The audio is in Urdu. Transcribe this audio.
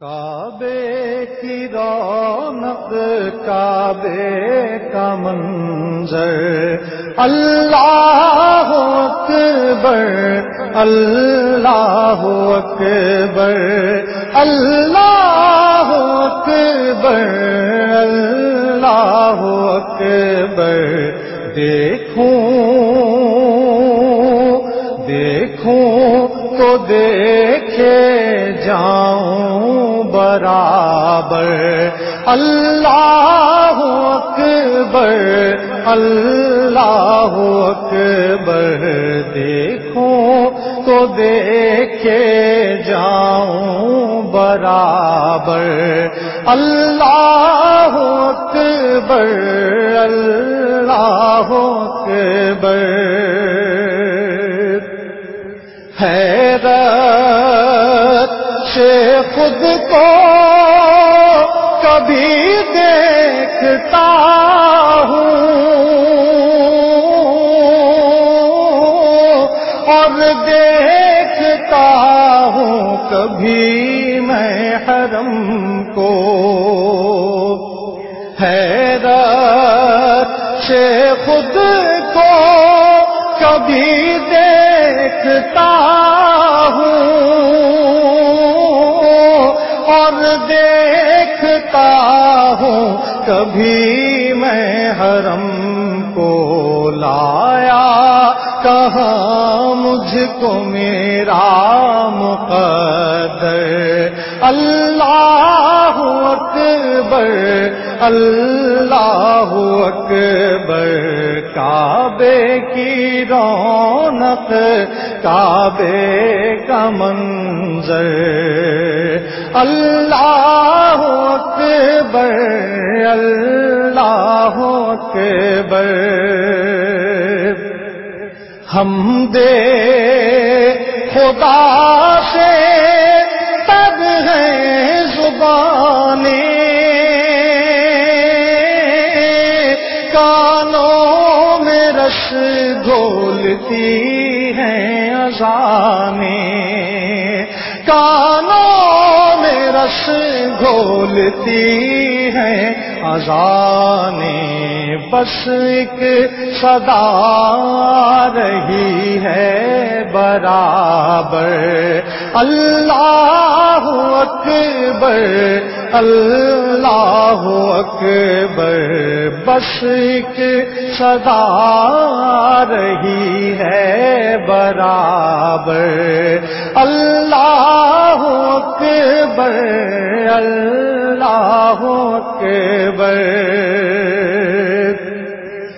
کعبے کی رونق، کعبے کا منظر۔ اللہ اکبر اللہ اکبر اللہ اکبر اللہ اکبر۔ دیکھوں دیکھے جاؤں برابر۔ اللہ اکبر اللہ اکبر۔ دیکھو تو دیکھے جاؤں برابر۔ اللہ اکبر اللہ اکبر۔ حیرت سے خود کو کبھی دیکھتا ہوں اور دیکھتا ہوں کبھی میں حرم کو حیرت سے خود کو کبھی دیکھتا ہوں اور دیکھتا ہوں کبھی میں حرم کو لایا، کہاں مجھ کو میرا مقدر؟ اللہ اکبر، اللہ اکبر، کعبے کی رونق، کعبے کا منظر۔ اللہ اکبر اللہ اکبر۔ ہم دے خدا سے کانوں میں رس گھولتی ہیں ازانے کانوں میں رس گھولتی ہیں ازانے بس ایک صدا رہی ہے برابر۔ اللہ اکبر اللہ اکبر بس ایک صدا رہی ہے برابر۔ اللہ اکبر اللہ اکبر۔